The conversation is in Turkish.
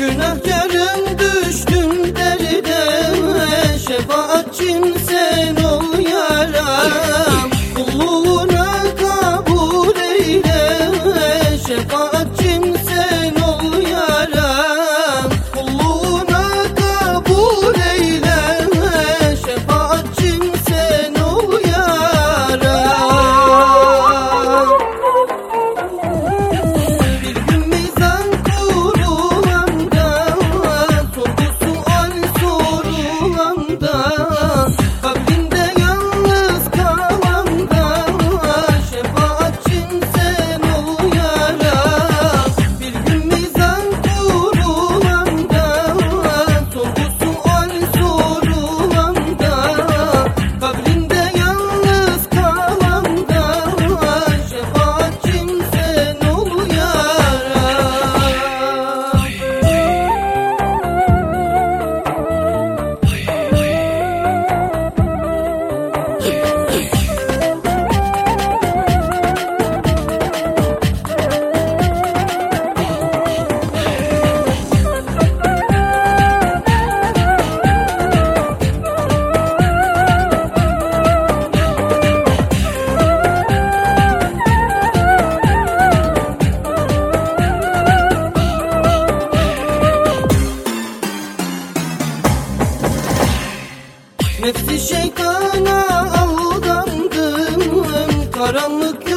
Günahkarım düştüm derde Şefaatçimse Nefsi şeytana aldandım. Karanlık